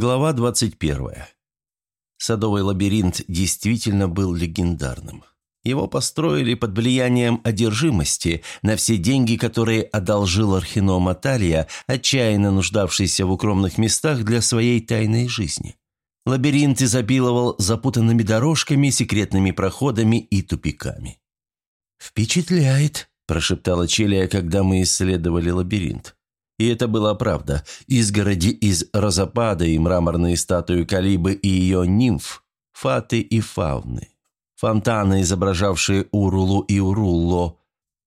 Глава 21. Садовый лабиринт действительно был легендарным. Его построили под влиянием одержимости на все деньги, которые одолжил Архином Аталия, отчаянно нуждавшийся в укромных местах для своей тайной жизни. Лабиринт изобиловал запутанными дорожками, секретными проходами и тупиками. «Впечатляет», – прошептала Челия, когда мы исследовали лабиринт. И это была правда. Изгороди из розопада и мраморные статуи Калибы и ее нимф, фаты и фауны. Фонтаны, изображавшие Урулу и Урулло.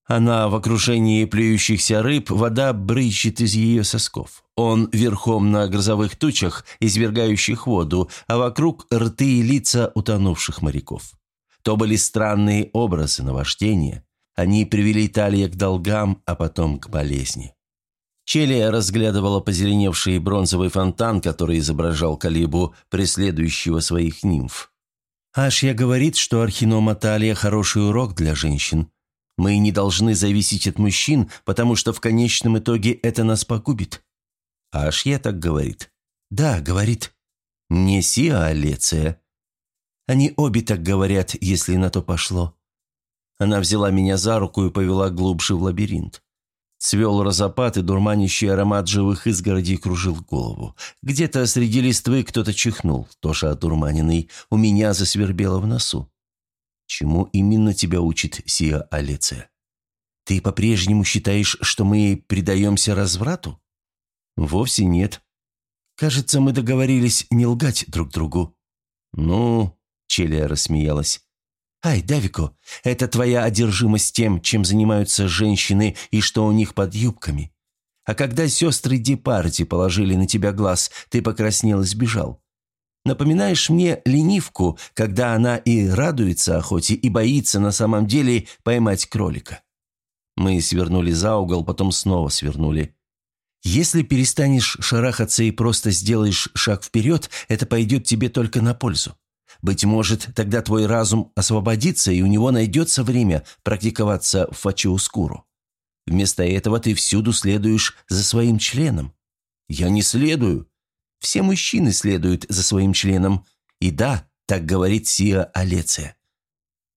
Она в окружении плюющихся рыб, вода брызжет из ее сосков. Он верхом на грозовых тучах, извергающих воду, а вокруг рты и лица утонувших моряков. То были странные образы наваждения. Они привели Талия к долгам, а потом к болезни. Челия разглядывала позеленевший бронзовый фонтан, который изображал Калибу, преследующего своих нимф. «Ашья говорит, что Архинома Талия – хороший урок для женщин. Мы не должны зависеть от мужчин, потому что в конечном итоге это нас погубит». «Ашья так говорит?» «Да, говорит». «Не Сиа, а Леция». «Они обе так говорят, если на то пошло». Она взяла меня за руку и повела глубже в лабиринт. Цвел розопад, и дурманящий аромат живых изгородей кружил голову. Где-то среди листвы кто-то чихнул, тоже одурманенный. У меня засвербело в носу. Чему именно тебя учит Сия Алеция? Ты по-прежнему считаешь, что мы предаемся разврату? Вовсе нет. Кажется, мы договорились не лгать друг другу. Ну, Челия рассмеялась. «Ай, Давико, это твоя одержимость тем, чем занимаются женщины и что у них под юбками. А когда сестры Департи положили на тебя глаз, ты покраснел и сбежал. Напоминаешь мне ленивку, когда она и радуется охоте, и боится на самом деле поймать кролика». Мы свернули за угол, потом снова свернули. «Если перестанешь шарахаться и просто сделаешь шаг вперед, это пойдет тебе только на пользу. Быть может, тогда твой разум освободится, и у него найдется время практиковаться в фачиускуру. Вместо этого ты всюду следуешь за своим членом. Я не следую. Все мужчины следуют за своим членом. И да, так говорит Сия Алеция.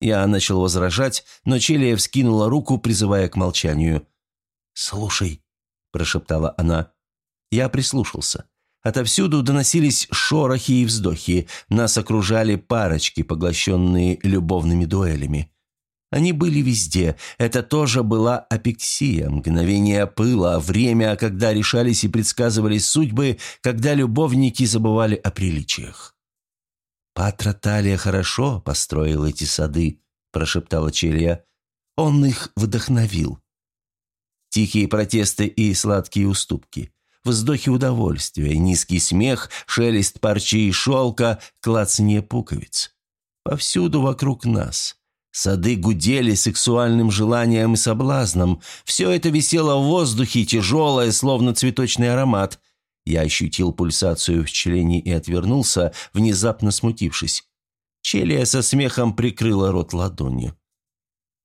Я начал возражать, но Челия вскинула руку, призывая к молчанию. «Слушай», – прошептала она. Я прислушался. Отовсюду доносились шорохи и вздохи, нас окружали парочки, поглощенные любовными дуэлями. Они были везде. Это тоже была апексия, мгновение пыла, время, когда решались и предсказывались судьбы, когда любовники забывали о приличиях. «Патра Талия хорошо построил эти сады», – прошептала Челия. «Он их вдохновил». Тихие протесты и сладкие уступки вздохи удовольствия, низкий смех, шелест парчи и шелка, клацанье пуговиц. Повсюду вокруг нас. Сады гудели сексуальным желанием и соблазном. Все это висело в воздухе, тяжелое, словно цветочный аромат. Я ощутил пульсацию в члене и отвернулся, внезапно смутившись. Челия со смехом прикрыла рот ладонью.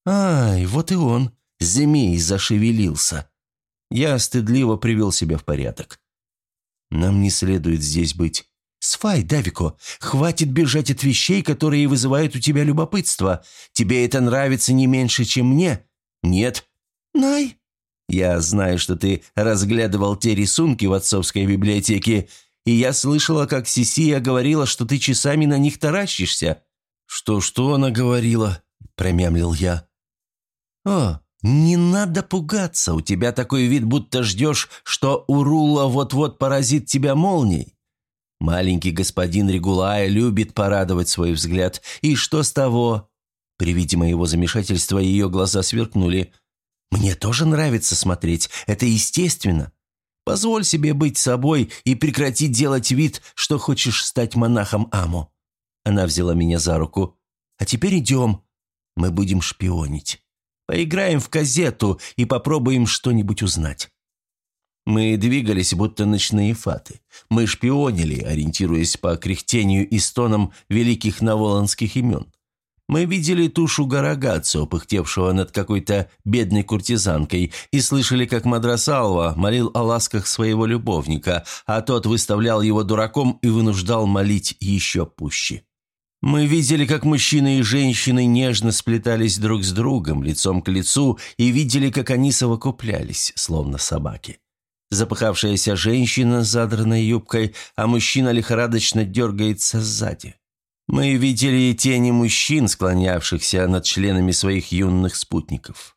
«Ай, вот и он, змей зашевелился». Я стыдливо привел себя в порядок. «Нам не следует здесь быть». «Сфай, Давико, хватит бежать от вещей, которые вызывают у тебя любопытство. Тебе это нравится не меньше, чем мне?» «Нет». «Най». «Я знаю, что ты разглядывал те рисунки в отцовской библиотеке, и я слышала, как Сисия говорила, что ты часами на них таращишься». «Что-что она говорила?» – промямлил я. «О, «Не надо пугаться, у тебя такой вид, будто ждешь, что Урула вот-вот поразит тебя молнией. Маленький господин Регулая любит порадовать свой взгляд. И что с того?» При виде моего замешательства ее глаза сверкнули. «Мне тоже нравится смотреть, это естественно. Позволь себе быть собой и прекрати делать вид, что хочешь стать монахом Аму». Она взяла меня за руку. «А теперь идем, мы будем шпионить». Поиграем в казету и попробуем что-нибудь узнать». Мы двигались, будто ночные фаты. Мы шпионили, ориентируясь по кряхтению и стонам великих наволанских имен. Мы видели тушу Гарагацо, пыхтевшего над какой-то бедной куртизанкой, и слышали, как Мадрасалва молил о ласках своего любовника, а тот выставлял его дураком и вынуждал молить еще пуще. Мы видели, как мужчины и женщины нежно сплетались друг с другом, лицом к лицу, и видели, как они совокуплялись, словно собаки. Запыхавшаяся женщина с задранной юбкой, а мужчина лихорадочно дергается сзади. Мы видели тени мужчин, склонявшихся над членами своих юных спутников.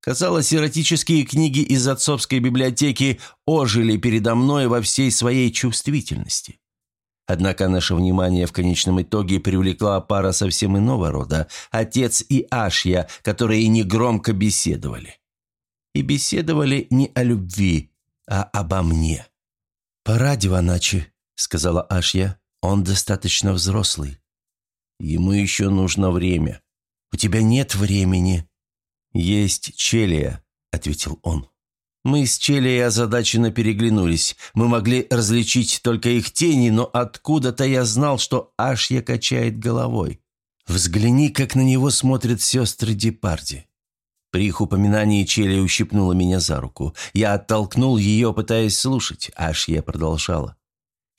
Казалось, эротические книги из отцовской библиотеки ожили передо мной во всей своей чувствительности. Однако наше внимание в конечном итоге привлекла пара совсем иного рода – отец и Ашья, которые негромко беседовали. И беседовали не о любви, а обо мне. «Пора, Диваначи», – сказала Ашья. «Он достаточно взрослый. Ему еще нужно время. У тебя нет времени». «Есть Челия», — ответил он. Мы с Челией озадаченно переглянулись. Мы могли различить только их тени, но откуда-то я знал, что Ашья качает головой. Взгляни, как на него смотрят сестры Депарди. При их упоминании Челия ущипнула меня за руку. Я оттолкнул ее, пытаясь слушать. Ашья продолжала.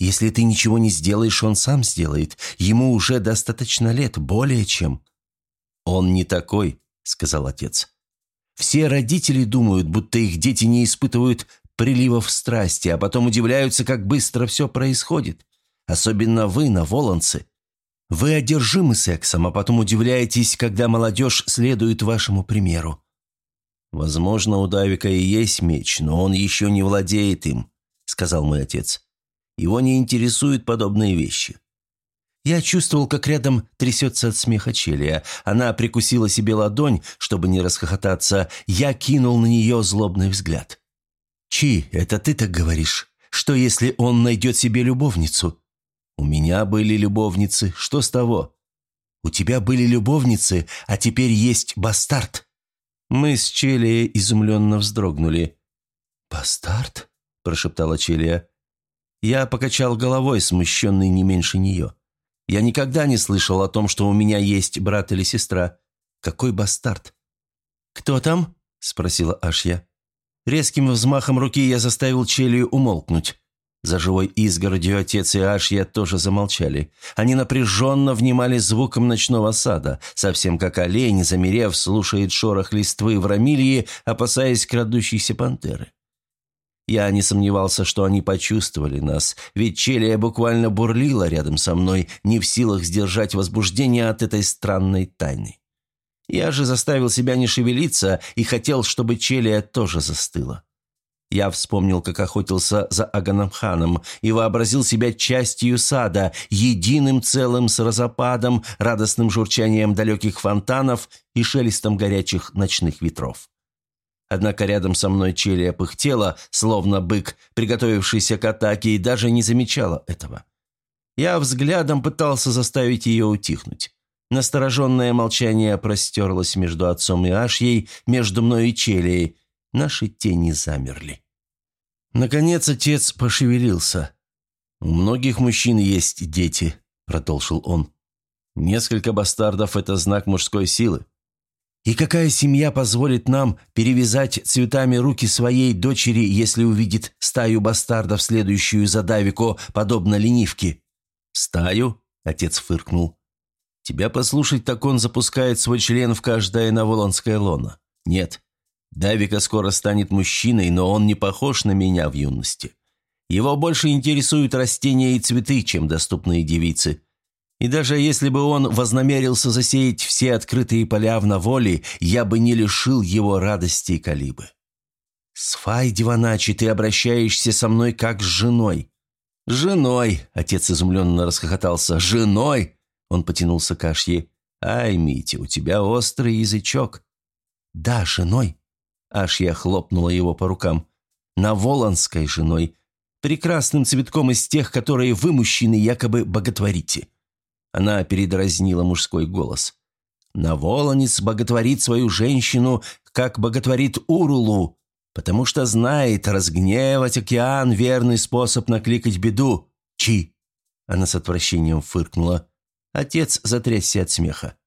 Если ты ничего не сделаешь, он сам сделает. Ему уже достаточно лет, более чем». «Он не такой», — сказал отец. «Все родители думают, будто их дети не испытывают приливов страсти, а потом удивляются, как быстро все происходит. Особенно вы, наволонцы. Вы одержимы сексом, а потом удивляетесь, когда молодежь следует вашему примеру. «Возможно, у Давика и есть меч, но он еще не владеет им», — сказал мой отец. Его не интересуют подобные вещи. Я чувствовал, как рядом трясется от смеха Челия. Она прикусила себе ладонь, чтобы не расхохотаться. Я кинул на нее злобный взгляд. «Чи, это ты так говоришь? Что, если он найдет себе любовницу?» «У меня были любовницы. Что с того?» «У тебя были любовницы, а теперь есть бастард». Мы с Челией изумленно вздрогнули. «Бастард?» – прошептала Челия. Я покачал головой, смущенный не меньше нее. Я никогда не слышал о том, что у меня есть брат или сестра. Какой бастард. «Кто там?» – спросила Ашья. Резким взмахом руки я заставил Челию умолкнуть. За живой изгородью отец и Ашья тоже замолчали. Они напряженно внимали звуком ночного сада, совсем как олень, замерев, слушает шорох листвы в рамилье, опасаясь крадущейся пантеры. Я не сомневался, что они почувствовали нас, ведь Челия буквально бурлила рядом со мной, не в силах сдержать возбуждение от этой странной тайны. Я же заставил себя не шевелиться и хотел, чтобы Челия тоже застыла. Я вспомнил, как охотился за Аганамханом и вообразил себя частью сада, единым целым с разопадом, радостным журчанием далеких фонтанов и шелестом горячих ночных ветров. Однако рядом со мной Челия пыхтела, словно бык, приготовившийся к атаке, и даже не замечала этого. Я взглядом пытался заставить ее утихнуть. Настороженное молчание простерлось между отцом и Ашьей, между мной и Челией. Наши тени замерли. Наконец отец пошевелился. «У многих мужчин есть дети», — продолжил он. «Несколько бастардов — это знак мужской силы. И какая семья позволит нам перевязать цветами руки своей дочери, если увидит стаю бастардов, следующую за Давико, подобно ленивке?» «Стаю?» – отец фыркнул. «Тебя послушать, так он запускает свой член в каждое наволонское лоно. Нет, Давика скоро станет мужчиной, но он не похож на меня в юности. Его больше интересуют растения и цветы, чем доступные девицы. И даже если бы он вознамерился засеять все открытые поля в наволе, я бы не лишил его радости и калибы. «Сфай, Диваначи, ты обращаешься со мной как с женой». «Женой!» – отец изумленно расхохотался. «Женой!» – он потянулся к Ашье. «Ай, Мити, у тебя острый язычок». «Да, женой!» – Ашья хлопнула его по рукам. «Наволанской женой. Прекрасным цветком из тех, которые вы, мужчины, якобы боготворите». Она передразнила мужской голос. «Наволонец боготворит свою женщину, как боготворит Урулу, потому что знает, разгневать океан – верный способ накликать беду. Чи!» Она с отвращением фыркнула. Отец затрясся от смеха.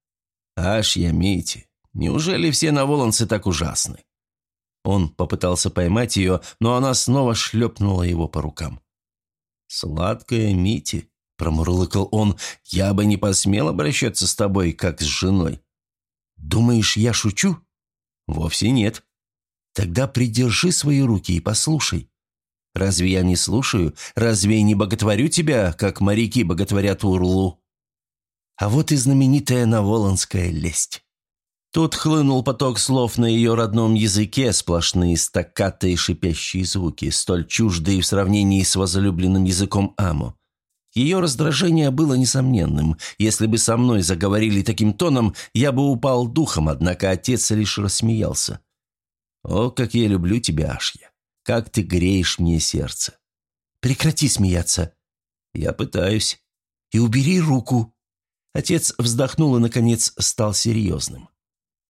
Аж я Мити, неужели все наволонцы так ужасны? Он попытался поймать ее, но она снова шлепнула его по рукам. «Сладкая Мити», — промурлыкал он, — «я бы не посмел обращаться с тобой, как с женой». «Думаешь, я шучу?» «Вовсе нет». «Тогда придержи свои руки и послушай. Разве я не слушаю? Разве я не боготворю тебя, как моряки боготворят Урлу?» А вот и знаменитая наволонская лесть. Тут хлынул поток слов на ее родном языке, сплошные стаккаты и шипящие звуки, столь чуждые в сравнении с возлюбленным языком Аму. Ее раздражение было несомненным. Если бы со мной заговорили таким тоном, я бы упал духом, однако отец лишь рассмеялся. «О, как я люблю тебя, Ашья! Как ты греешь мне сердце!» «Прекрати смеяться!» «Я пытаюсь». «И убери руку!» Отец вздохнул и, наконец, стал серьезным.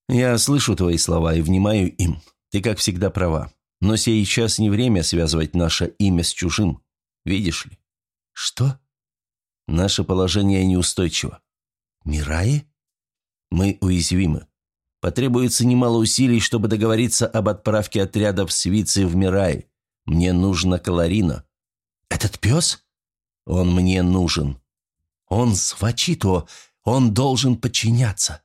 «Я слышу твои слова и внимаю им. Ты, как всегда, права. Но сейчас не время связывать наше имя с чужим. Видишь ли?» «Что?» «Наше положение неустойчиво». «Мираи?» «Мы уязвимы. Потребуется немало усилий, чтобы договориться об отправке отрядов свицы в Мирай. Мне нужно Каларина». «Этот пес?» «Он мне нужен». «Он свачито, он должен подчиняться».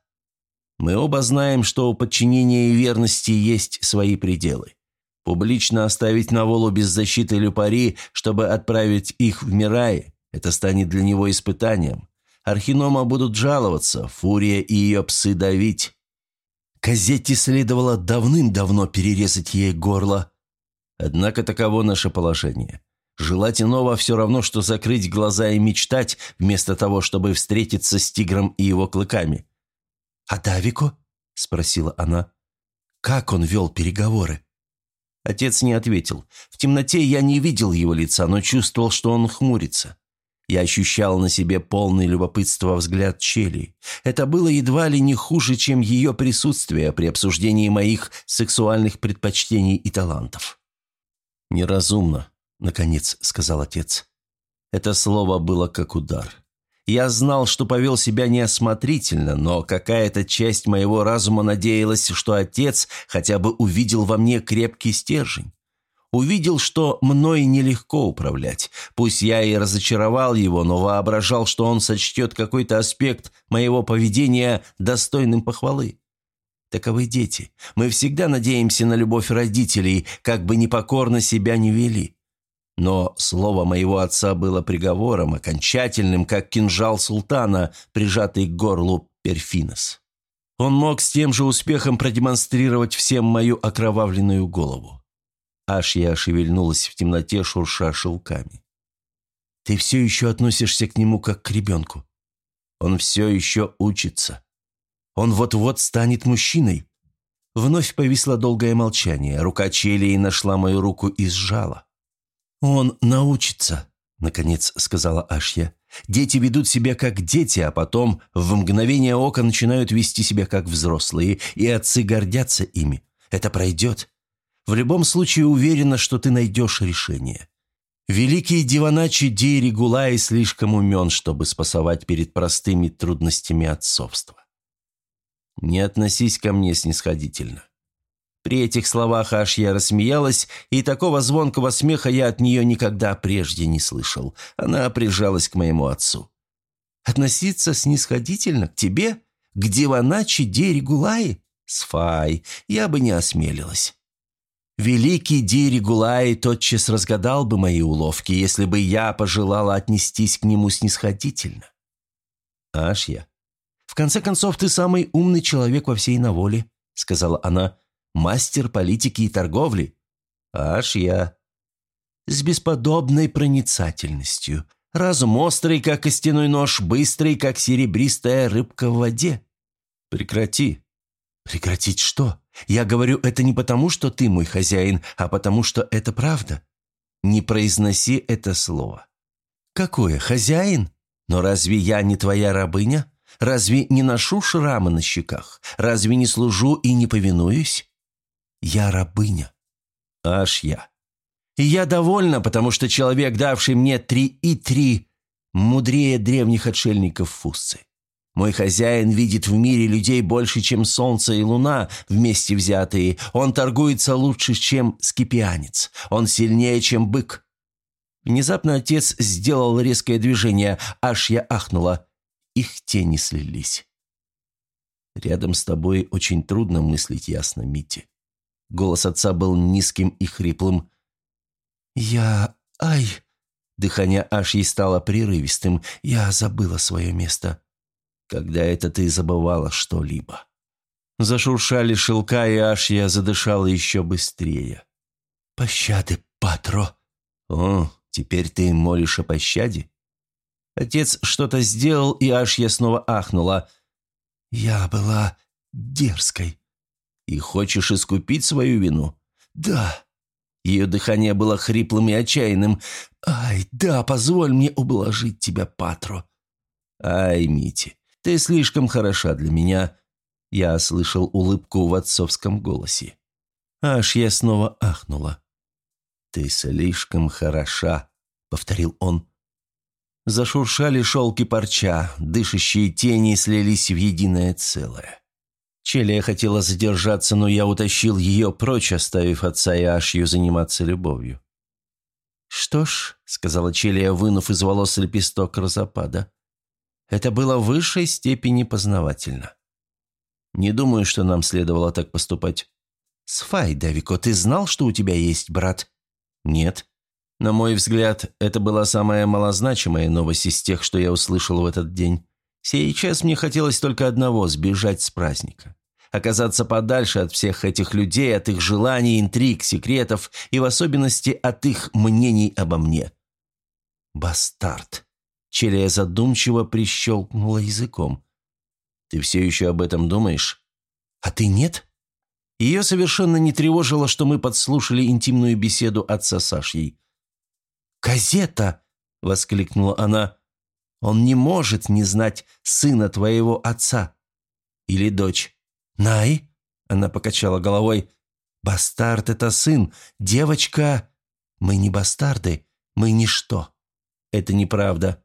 Мы оба знаем, что у подчинения и верности есть свои пределы. Публично оставить Наволу без защиты Люпари, чтобы отправить их в Мирай, это станет для него испытанием. Архинома будут жаловаться, Фурия и ее псы давить. Казетте следовало давным-давно перерезать ей горло. Однако таково наше положение. Желать иного все равно, что закрыть глаза и мечтать, вместо того, чтобы встретиться с тигром и его клыками. «А Давико?» – спросила она. «Как он вел переговоры?» Отец не ответил. В темноте я не видел его лица, но чувствовал, что он хмурится. Я ощущал на себе полный любопытства взгляд Чели. Это было едва ли не хуже, чем ее присутствие при обсуждении моих сексуальных предпочтений и талантов. «Неразумно», — наконец сказал отец. Это слово было как удар. Я знал, что повел себя неосмотрительно, но какая-то часть моего разума надеялась, что отец хотя бы увидел во мне крепкий стержень. Увидел, что мной нелегко управлять. Пусть я и разочаровал его, но воображал, что он сочтет какой-то аспект моего поведения достойным похвалы. Таковы дети. Мы всегда надеемся на любовь родителей, как бы непокорно себя не вели. Но слово моего отца было приговором, окончательным, как кинжал султана, прижатый к горлу Перфинос. Он мог с тем же успехом продемонстрировать всем мою окровавленную голову. Аж я шевельнулась в темноте, шурша шелками. «Ты все еще относишься к нему как к ребенку. Он все еще учится. Он вот-вот станет мужчиной». Вновь повисло долгое молчание. Рука Челии нашла мою руку и сжала. «Он научится», — наконец сказала Ашья. «Дети ведут себя как дети, а потом в мгновение ока начинают вести себя как взрослые, и отцы гордятся ими. Это пройдет. В любом случае уверена, что ты найдешь решение. Великий Диваначи Дейри Гулай слишком умен, чтобы спасовать перед простыми трудностями отцовства. Не относись ко мне снисходительно. При этих словах Ашья рассмеялась, и такого звонкого смеха я от нее никогда прежде не слышал. Она прижалась к моему отцу. «Относиться снисходительно к тебе? К Диваначи Дерегулаи? Сфай, я бы не осмелилась». Великий Диригулай тотчас разгадал бы мои уловки, если бы я пожелала отнестись к нему снисходительно. Ашья, в конце концов, ты самый умный человек во всей Наволе, сказала она, мастер политики и торговли. Аж я. С бесподобной проницательностью. Разум острый, как костяной нож, быстрый, как серебристая рыбка в воде. Прекрати. Прекратить что? Я говорю это не потому, что ты мой хозяин, а потому, что это правда. Не произноси это слово. Какое, хозяин? Но разве я не твоя рабыня? Разве не ношу шрамы на щеках? Разве не служу и не повинуюсь? Я рабыня. Аж я. И я довольна, потому что человек, давший мне три и три, мудрее древних отшельников Фуссы. Мой хозяин видит в мире людей больше, чем солнце и луна вместе взятые. Он торгуется лучше, чем скипианец. Он сильнее, чем бык». Внезапно отец сделал резкое движение, аж я ахнула. Их тени слились. «Рядом с тобой очень трудно мыслить ясно, Митти». Голос отца был низким и хриплым. «Я... Ай!» Дыхание Ашьи стало прерывистым. «Я забыла свое место». «Когда это ты забывала что-либо?» Зашуршали шелка, и Ашья задышала еще быстрее. «Пощады, Патро!» «О, теперь ты молишь о пощаде?» Отец что-то сделал, и Ашья снова ахнула. «Я была дерзкой». «И хочешь искупить свою вину?» «Да». Ее дыхание было хриплым и отчаянным. «Ай, да, позволь мне ублажить тебя, Патро». «Ай, Мити, ты слишком хороша для меня». Я слышал улыбку в отцовском голосе. Аж я снова ахнула. «Ты слишком хороша», — повторил он. Зашуршали шелки парча, дышащие тени слились в единое целое. Челия хотела задержаться, но я утащил ее прочь, оставив отца и Ашью заниматься любовью. «Что ж», — сказала Челия, вынув из волос лепесток розопада, — «это было в высшей степени познавательно. Не думаю, что нам следовало так поступать. Сфай, Давико, ты знал, что у тебя есть брат?» «Нет», на мой взгляд, это была самая малозначимая новость из тех, что я услышал в этот день. Сейчас мне хотелось только одного – сбежать с праздника. Оказаться подальше от всех этих людей, от их желаний, интриг, секретов и в особенности от их мнений обо мне. «Бастард!» Челия задумчиво прищелкнула языком. «Ты все еще об этом думаешь?» «А ты нет?» Ее совершенно не тревожило, что мы подслушали интимную беседу отца Сашей. «Газета!» — воскликнула она. «Он не может не знать сына твоего отца. Или дочь. Най?» — она покачала головой. «Бастард — это сын. Девочка...» «Мы не бастарды. Мы ничто». «Это неправда».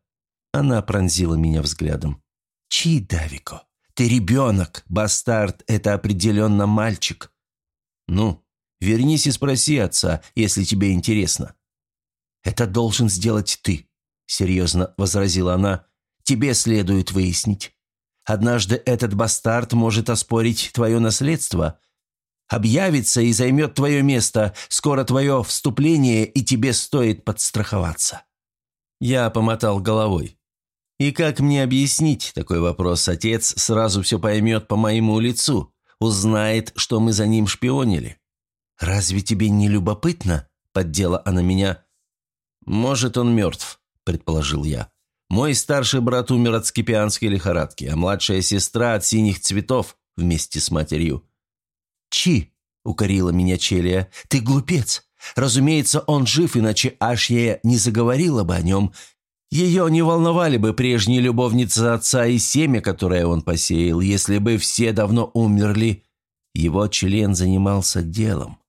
Она пронзила меня взглядом. «Чи, Давико? Ты ребенок. Бастард — это определенно мальчик». «Ну, вернись и спроси отца, если тебе интересно». «Это должен сделать ты», — серьезно возразила она. «Тебе следует выяснить. Однажды этот бастард может оспорить твое наследство, объявится и займет твое место, скоро твое вступление, и тебе стоит подстраховаться». Я помотал головой. И как мне объяснить такой вопрос? Отец сразу все поймет по моему лицу, узнает, что мы за ним шпионили. «Разве тебе не любопытно?» – поддела она меня. «Может, он мертв», – предположил я. «Мой старший брат умер от скипианской лихорадки, а младшая сестра от синих цветов вместе с матерью». «Чи!» – укорила меня Челия. «Ты глупец! Разумеется, он жив, иначе Ашья не заговорила бы о нем. Ее не волновали бы прежние любовницы отца и семя, которое он посеял, если бы все давно умерли. Его член занимался делом.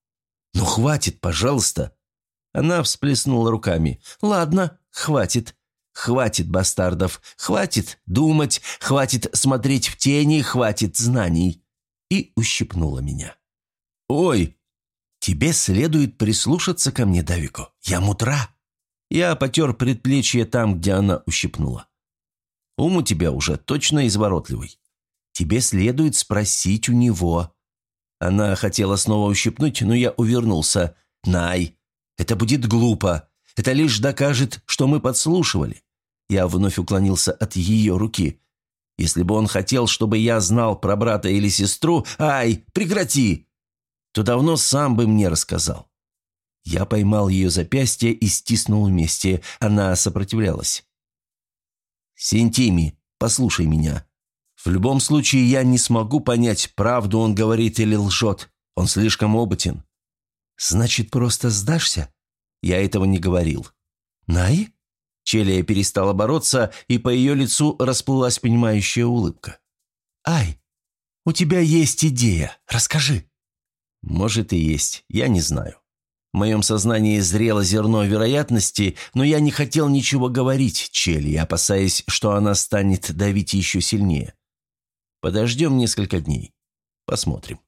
«Ну, хватит, пожалуйста!» Она всплеснула руками. «Ладно, хватит. Хватит бастардов. Хватит думать. Хватит смотреть в тени. Хватит знаний». И ущипнула меня. «Ой, тебе следует прислушаться ко мне, Давико. Я мутра». Я потер предплечье там, где она ущипнула. «Ум у тебя уже точно изворотливый. Тебе следует спросить у него». Она хотела снова ущипнуть, но я увернулся. «Най, это будет глупо. Это лишь докажет, что мы подслушивали. Я вновь уклонился от ее руки. Если бы он хотел, чтобы я знал про брата или сестру, ай, прекрати, то давно сам бы мне рассказал. Я поймал ее запястье и стиснул вместе. Она сопротивлялась. «Сентими, послушай меня. В любом случае я не смогу понять, правду он говорит или лжет. Он слишком опытен. «Значит, просто сдашься?» Я этого не говорил. «Най?» Челия перестала бороться, и по ее лицу расплылась понимающая улыбка. «Ай, у тебя есть идея. Расскажи». «Может и есть, я не знаю. В моем сознании зрело зерно вероятности, но я не хотел ничего говорить Челли, опасаясь, что она станет давить еще сильнее. Подождем несколько дней. Посмотрим.